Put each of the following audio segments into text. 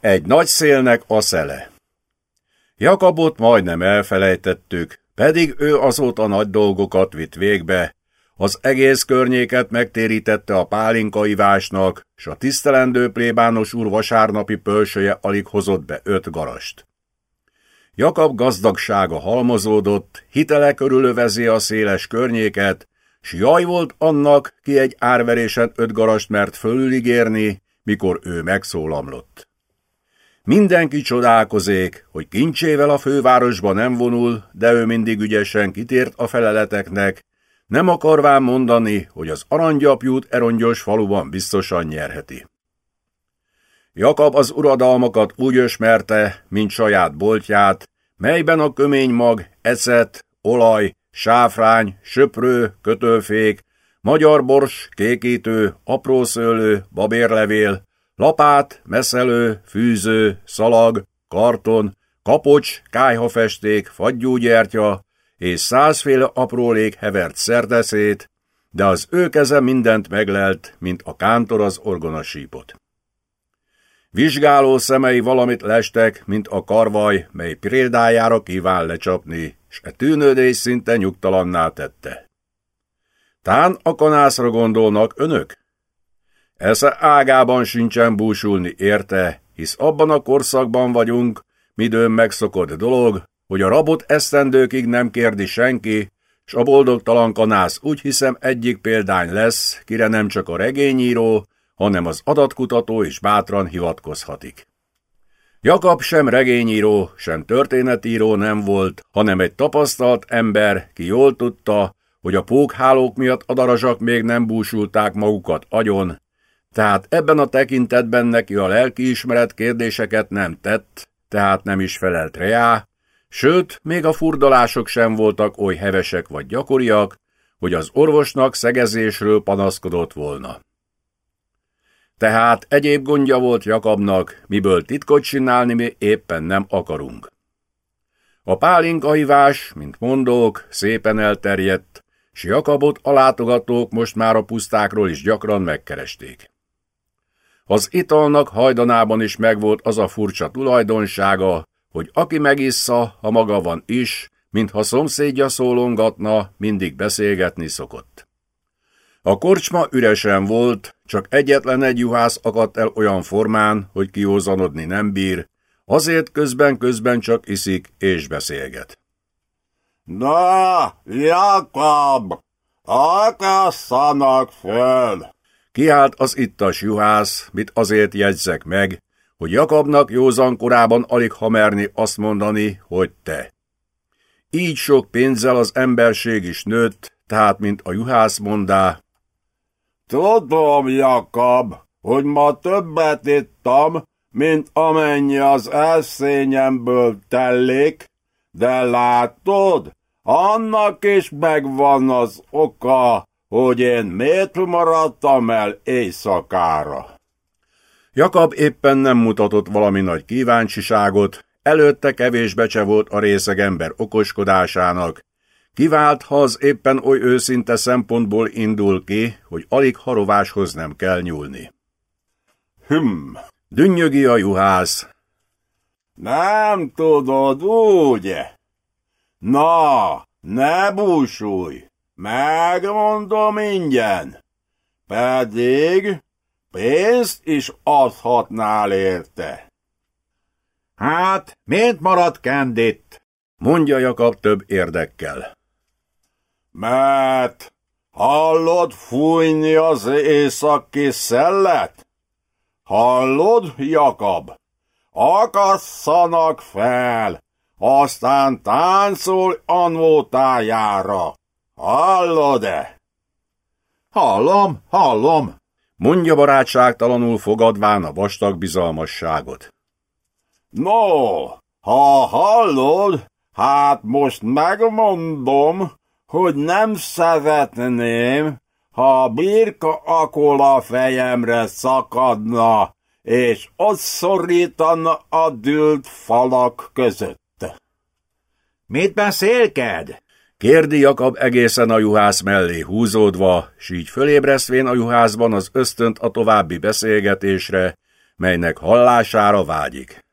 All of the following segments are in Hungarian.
Egy nagy szélnek a szele. Jakabot majdnem elfelejtettük, pedig ő azóta nagy dolgokat vitt végbe, az egész környéket megtérítette a pálinkaivásnak, s a tisztelendő plébános úr vasárnapi pölsője alig hozott be öt garast. Jakab gazdagsága halmozódott, hitele körülövezi a széles környéket, s jaj volt annak, ki egy árverésen öt garast mert fölüligérni, mikor ő megszólamlott. Mindenki csodálkozék, hogy kincsével a fővárosba nem vonul, de ő mindig ügyesen kitért a feleleteknek, nem akarván mondani, hogy az aranygyapjút erongyos faluban biztosan nyerheti. Jakab az uradalmakat úgy ösmerte, mint saját boltját, melyben a kömény mag, ecet, olaj, sáfrány, söprő, kötőfék, magyar bors, kékítő, aprószőlő, babérlevél, lapát, meszelő, fűző, szalag, karton, kapocs, kájhafesték, fagyúgyertya, és százféle aprólék hevert szerdeszét, de az ő keze mindent meglelt, mint a kántor az orgonasípot. Vizsgáló szemei valamit lestek, mint a karvaj, mely példájára kíván lecsapni, s e tűnődés szinte nyugtalanná tette. Tán a kanászra gondolnak önök? Esze ágában sincsen búsulni érte, hisz abban a korszakban vagyunk, midőn megszokott dolog, hogy a rabot esztendőkig nem kérdi senki, s a boldogtalan kanász úgy hiszem egyik példány lesz, kire nem csak a regényíró, hanem az adatkutató is bátran hivatkozhatik. Jakab sem regényíró, sem történetíró nem volt, hanem egy tapasztalt ember, ki jól tudta, hogy a pókhálók miatt a darazsak még nem búsulták magukat agyon, tehát ebben a tekintetben neki a lelkiismeret kérdéseket nem tett, tehát nem is felelt reá, Sőt, még a furdalások sem voltak oly hevesek vagy gyakoriak, hogy az orvosnak szegezésről panaszkodott volna. Tehát egyéb gondja volt Jakabnak, miből titkot csinálni mi éppen nem akarunk. A pálinkahívás, mint mondók, szépen elterjedt, s Jakabot a látogatók most már a pusztákról is gyakran megkeresték. Az italnak hajdanában is megvolt az a furcsa tulajdonsága, hogy aki megissza, ha maga van is, mintha szomszédja szólongatna, mindig beszélgetni szokott. A korcsma üresen volt, csak egyetlen egy juhász akadt el olyan formán, hogy kiózanodni nem bír, azért közben-közben csak iszik és beszélget. Na, Jakab, akasszanak föl! Kiált az ittas juhász, mit azért jegyzek meg, hogy Jakabnak józan korában alig hamerni azt mondani, hogy te. Így sok pénzzel az emberség is nőtt, tehát mint a juhász mondá. Tudom, Jakab, hogy ma többet ittam, mint amennyi az elszényemből tellik, de látod, annak is megvan az oka, hogy én miért maradtam el éjszakára. Jakab éppen nem mutatott valami nagy kíváncsiságot, előtte kevés becse volt a részeg ember okoskodásának, kivált, ha az éppen oly őszinte szempontból indul ki, hogy alig harováshoz nem kell nyúlni. Hm, dünnyögi a juhász. Nem tudod, úgy? Na, ne búsulj, megmondom ingyen. Pedig Pénzt is adhatnál érte. Hát, miért maradt Kendit? Mondja Jakab több érdekkel. Mert hallod fújni az északi szellet? Hallod, Jakab? Akasszanak fel, aztán táncolj anvótájára. Hallod-e? Hallom, hallom, mondja barátságtalanul fogadván a vastag bizalmasságot. No, ha hallod, hát most megmondom, hogy nem szeretném, ha a birka akola fejemre szakadna, és ott szorítana a dült falak között. Mit beszélked? Kérdi Jakab egészen a juhász mellé húzódva, s így fölébresztvén a juhászban az ösztönt a további beszélgetésre, melynek hallására vágyik.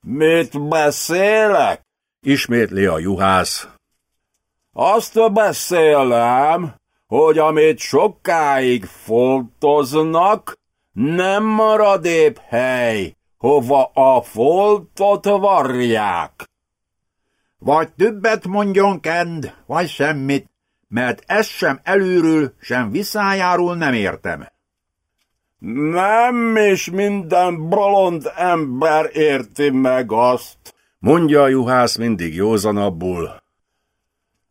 Mit beszélek? Ismétli a juhász. Azt beszélem, hogy amit sokáig foltoznak, nem marad épp hely, hova a foltot varják. Vagy többet mondjon Kend, vagy semmit, mert ezt sem előről, sem visszájáról nem értem. Nem is minden bolond ember érti meg azt, mondja a juhász mindig józanabbul.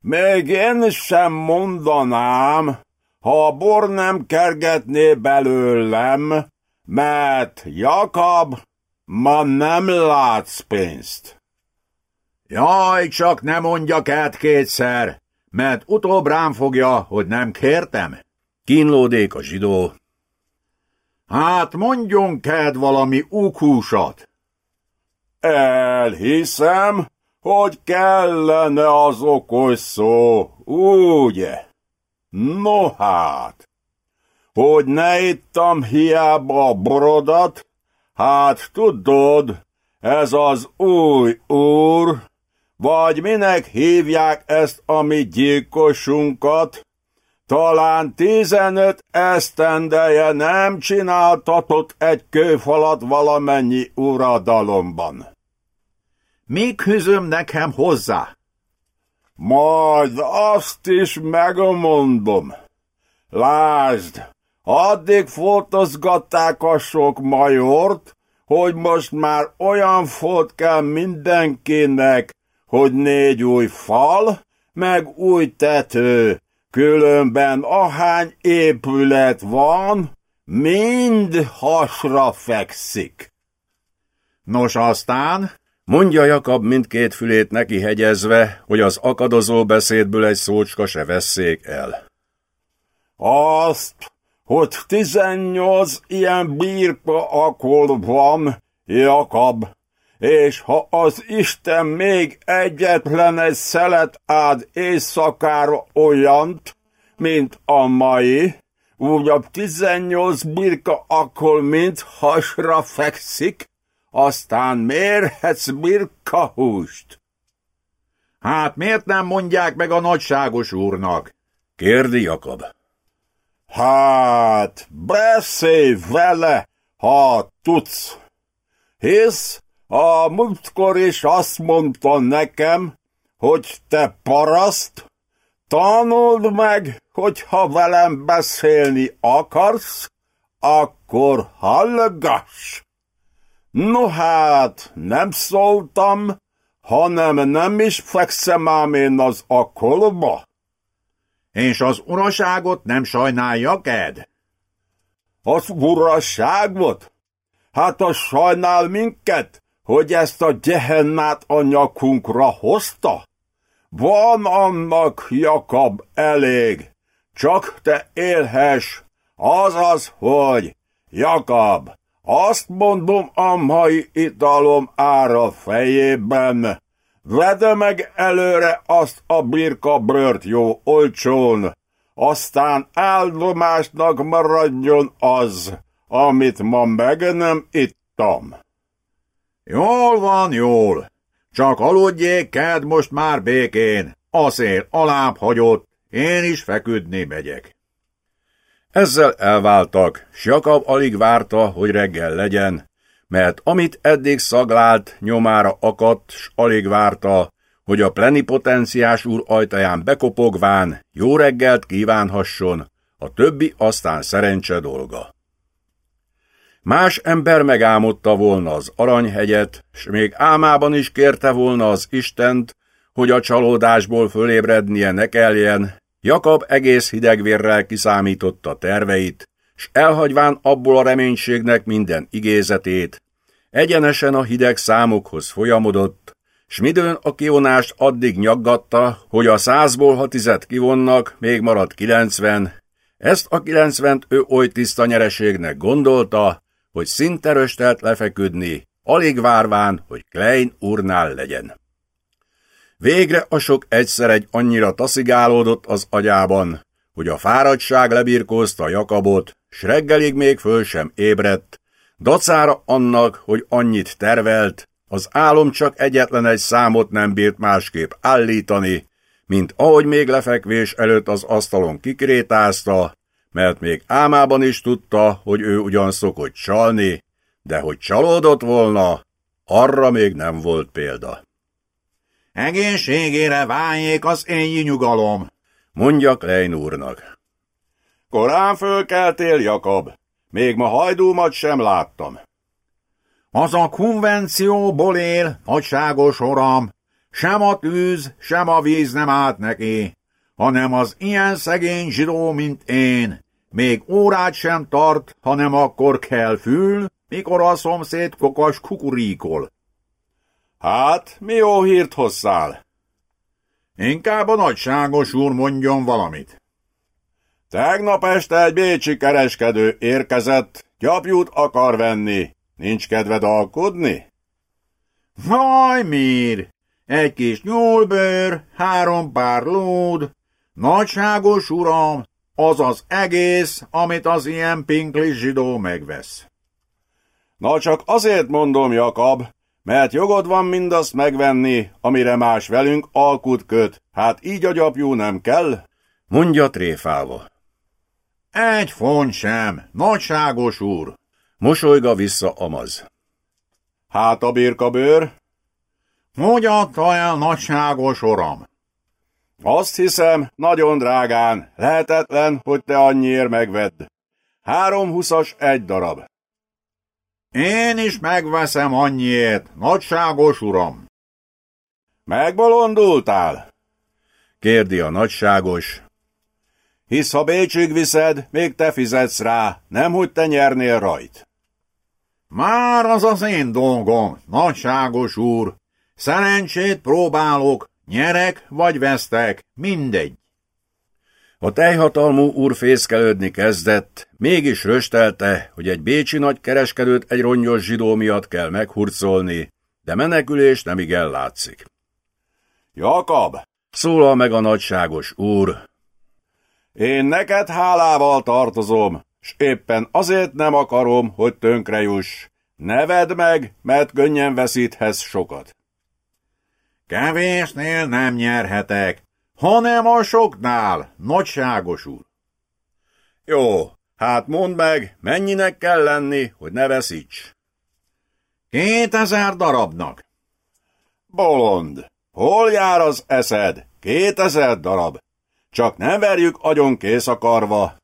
Még én sem mondanám, ha a bor nem kergetné belőlem, mert Jakab, ma nem látsz pénzt. Jaj, csak ne mondjak át kétszer, mert utóbb rám fogja, hogy nem kértem. Kínlódék a zsidó. Hát mondjon ked valami úkhúsat. Elhiszem, hogy kellene az okos szó, ugye? No hát, hogy ne ittam hiába a borodat, hát tudod, ez az új úr, vagy minek hívják ezt a mi gyilkosunkat, talán tizenöt esztendeje nem csináltatott egy kőfalat valamennyi uradalomban. Mi közöm nekem hozzá? Majd azt is megmondom. Lásd, addig fotozgatták a sok majort, hogy most már olyan fot kell mindenkinek, hogy négy új fal, meg új tető, különben ahány épület van, mind hasra fekszik. Nos aztán, Mondja Jakab mindkét fülét neki hegyezve, hogy az akadozó beszédből egy szócska se vesszék el. Azt, hogy tizennyolc ilyen birka akol van, Jakab, és ha az Isten még egyetlen egy szelet ád éjszakára olyant, mint a mai, úgy a tizennyolc birka akkor mind hasra fekszik, aztán mérhetsz birka húst. Hát miért nem mondják meg a nagyságos úrnak? Kérdi Jakab. Hát, beszélj vele, ha tudsz. Hisz, a múltkor is azt mondta nekem, hogy te paraszt, tanuld meg, hogy ha velem beszélni akarsz, akkor hallgass. No hát, nem szóltam, hanem nem is fekszem ám én az akolba. És az uraságot nem sajnálja, Ed? Az uraságot? Hát az sajnál minket, hogy ezt a gyehennát a nyakunkra hozta? Van annak, Jakab, elég, csak te élhess, azaz, hogy, Jakab, azt mondom a mai italom ára fejében. Vede meg előre azt a birka brört jó olcsón, aztán áldomásnak maradjon az, amit ma meg nem ittam. Jól van, jól. Csak aludjék, ked most már békén. A szél alább hagyott, én is feküdni megyek. Ezzel elváltak, s Jakab alig várta, hogy reggel legyen, mert amit eddig szaglált, nyomára akadt, s alig várta, hogy a plenipotenciás úr ajtaján bekopogván jó reggelt kívánhasson, a többi aztán szerencse dolga. Más ember megálmodta volna az aranyhegyet, s még álmában is kérte volna az Istent, hogy a csalódásból fölébrednie ne kelljen, Jakab egész hidegvérrel kiszámította terveit, s elhagyván abból a reménységnek minden igézetét, egyenesen a hideg számokhoz folyamodott, s midőn a kivonást addig nyaggatta, hogy a százból ha tizet kivonnak, még maradt kilencven, ezt a kilencvent ő oly tiszta nyereségnek gondolta, hogy szinte röstelt lefeküdni, alig várván, hogy Klein urnál legyen. Végre a sok egyszer egy annyira taszigálódott az agyában, hogy a fáradtság lebirkózta Jakabot, s reggelig még föl sem ébredt, Dacára annak, hogy annyit tervelt, az álom csak egyetlen egy számot nem bírt másképp állítani, mint ahogy még lefekvés előtt az asztalon kikrétázta, mert még álmában is tudta, hogy ő ugyan szokott csalni, de hogy csalódott volna, arra még nem volt példa. Egészségére váljék az én nyugalom, mondja Klein úrnak. Korán fölkeltél, Jakab. Még ma hajdúmat sem láttam. Az a konvencióból él, nagyságos oram, sem a tűz, sem a víz nem állt neki, hanem az ilyen szegény zsidó, mint én, még órát sem tart, hanem akkor kell fül, mikor a szomszéd kokas kukuríkol. Hát, mi jó hírt hozzál? Inkább a nagyságos úr mondjon valamit. Tegnap este egy bécsi kereskedő érkezett, gyapjút akar venni. Nincs kedved alkudni? Vaj, mir! Egy kis nyúlbőr, három pár lód, nagyságos uram, az az egész, amit az ilyen pinklis zsidó megvesz. Na csak azért mondom, Jakab, mert jogod van mindazt megvenni, amire más velünk alkut köt, hát így a gyapjú nem kell? Mondja tréfálva. Egy font sem, nagyságos úr. Mosolyga vissza Amaz. Hát a birkabőr? Hogy adta el nagyságos oram? Azt hiszem, nagyon drágán, lehetetlen, hogy te annyiért megvedd. Három huszas egy darab. Én is megveszem annyiért, nagyságos uram. Megbolondultál? Kérdi a nagyságos. Hisz ha Bécsig viszed, még te fizetsz rá, nem hogy te nyernél rajt. Már az az én dolgom, nagyságos úr. Szerencsét próbálok, nyerek vagy vesztek, mindegy. A teljhatalmú úr fészkelődni kezdett, mégis röstelte, hogy egy bécsi nagykereskedőt egy rongyos zsidó miatt kell meghurcolni, de menekülés nem igen látszik. Jakab! Szólal meg a nagyságos úr. Én neked hálával tartozom, s éppen azért nem akarom, hogy tönkre juss. Neved meg, mert könnyen veszíthetsz sokat. Kevésnél nem nyerhetek, hanem a soknál, nagyságos úr. Jó, hát mondd meg, mennyinek kell lenni, hogy ne veszíts. Kétezer darabnak. Bolond, hol jár az eszed? Kétezer darab. Csak nem verjük agyon kész akarva.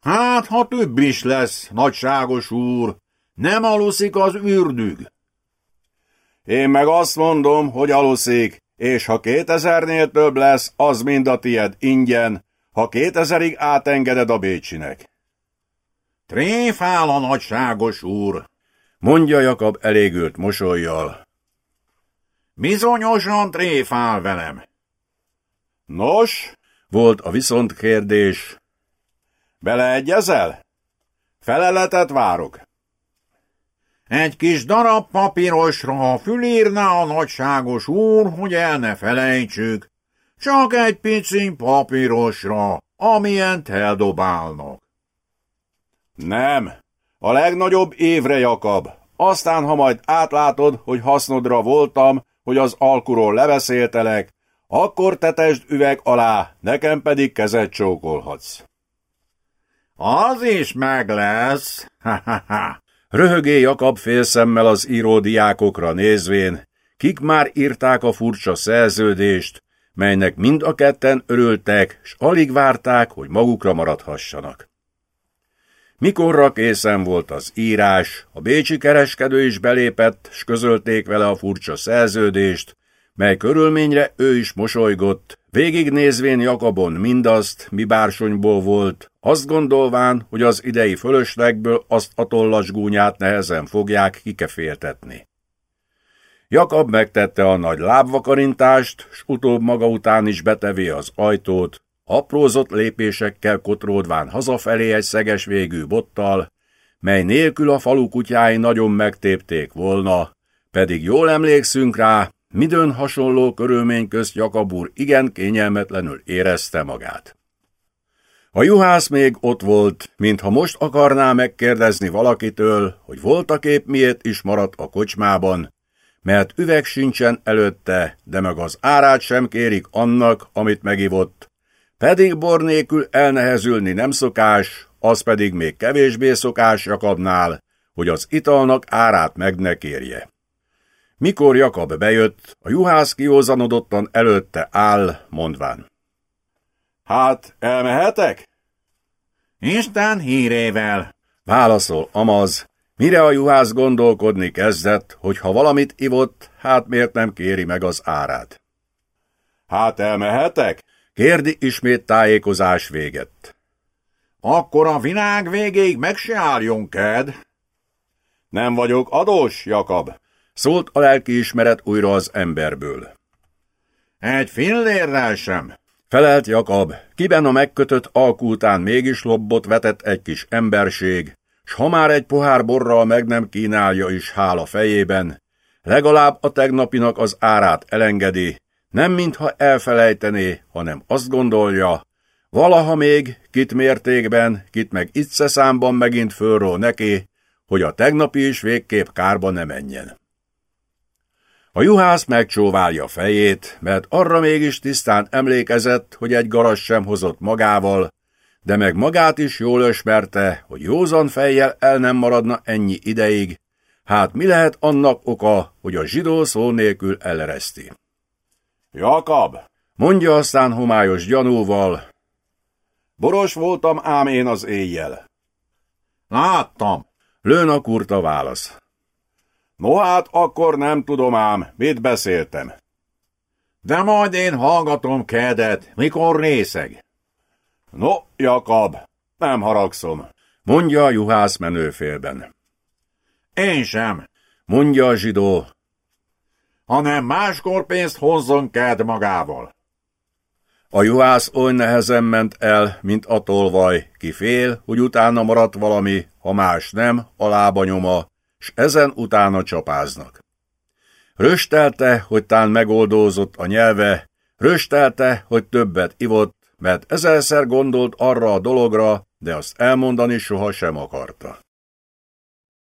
Hát, ha több is lesz, nagyságos úr, nem aluszik az ürdüg. Én meg azt mondom, hogy aluszik, és ha kétezernél több lesz, az mind a tied ingyen, ha kétezerig átengeded a Bécsinek. Tréfál a nagyságos úr, mondja Jakab elégült mosolyjal. Bizonyosan tréfál velem. Nos, volt a viszont kérdés. Beleegyezel? Feleletet várok. Egy kis darab papírosra fülírná a nagyságos úr, hogy el ne felejtsük. Csak egy pici papírosra, amilyen eldobálnak. Nem. A legnagyobb évre, Jakab. Aztán, ha majd átlátod, hogy hasznodra voltam, hogy az alkuról leveszéltelek, akkor tetesd üveg alá, nekem pedig kezet csókolhatsz. Az is meg lesz, ha-ha-ha. Röhögé Jakab félszemmel az íródiákokra nézvén, kik már írták a furcsa szerződést, melynek mind a ketten örültek, s alig várták, hogy magukra maradhassanak. Mikorra készen volt az írás, a bécsi kereskedő is belépett, s közölték vele a furcsa szerződést, mely körülményre ő is mosolygott, végignézvén Jakabon mindazt, mi bársonyból volt, azt gondolván, hogy az idei fölöslegből azt a tollas gúnyát nehezen fogják kikeféltetni. Jakab megtette a nagy lábvakarintást, s utóbb maga után is betevé az ajtót, aprózott lépésekkel kotródván hazafelé egy szeges végű bottal, mely nélkül a falu kutyái nagyon megtépték volna, pedig jól emlékszünk rá, midőn hasonló körülmény közt Jakab úr igen kényelmetlenül érezte magát. A juhász még ott volt, mintha most akarná megkérdezni valakitől, hogy voltak épp miért is maradt a kocsmában, mert üveg sincsen előtte, de meg az árát sem kérik annak, amit megivott. Pedig bor nélkül elnehezülni nem szokás, az pedig még kevésbé szokás Jakabnál, hogy az italnak árát meg ne kérje. Mikor Jakab bejött, a juhász kiózanodottan előtte áll, mondván. Hát, elmehetek? Isten hírével, válaszol Amaz, mire a juhász gondolkodni kezdett, hogy ha valamit ivott, hát miért nem kéri meg az árát. Hát elmehetek? Kérdi ismét tájékozás véget. Akkor a világ végéig meg se álljon, Ked. Nem vagyok adós, Jakab. Szólt a lelkiismeret újra az emberből. Egy fillérrel sem. Felelt Jakab, kiben a megkötött alkultán mégis lobbot vetett egy kis emberség, s ha már egy pohár borral meg nem kínálja is hála fejében, legalább a tegnapinak az árát elengedi, nem mintha elfelejtené, hanem azt gondolja, valaha még, kit mértékben, kit meg itt számban megint fölról neki, hogy a tegnapi is végképp kárba ne menjen. A juhász megcsóválja fejét, mert arra mégis tisztán emlékezett, hogy egy garas sem hozott magával, de meg magát is jól ösmerte, hogy józan fejjel el nem maradna ennyi ideig, hát mi lehet annak oka, hogy a zsidó szó nélkül elereszti. Jakab, mondja aztán homályos gyanúval, boros voltam ám én az éjjel. Láttam, lőn a kurta válasz. No hát, akkor nem tudom ám, mit beszéltem. De majd én hallgatom kedet, mikor részeg. No, Jakab, nem haragszom, mondja a juhász menőfélben. Én sem, mondja a zsidó, hanem máskor pénzt hozzon ked magával. A juhász oly nehezen ment el, mint a tolvaj, ki fél, hogy utána maradt valami, ha más nem, a lába nyoma, s ezen utána csapáznak. Röstelte, hogy tán megoldózott a nyelve, röstelte, hogy többet ivott, mert ezerszer gondolt arra a dologra, de azt elmondani soha sem akarta.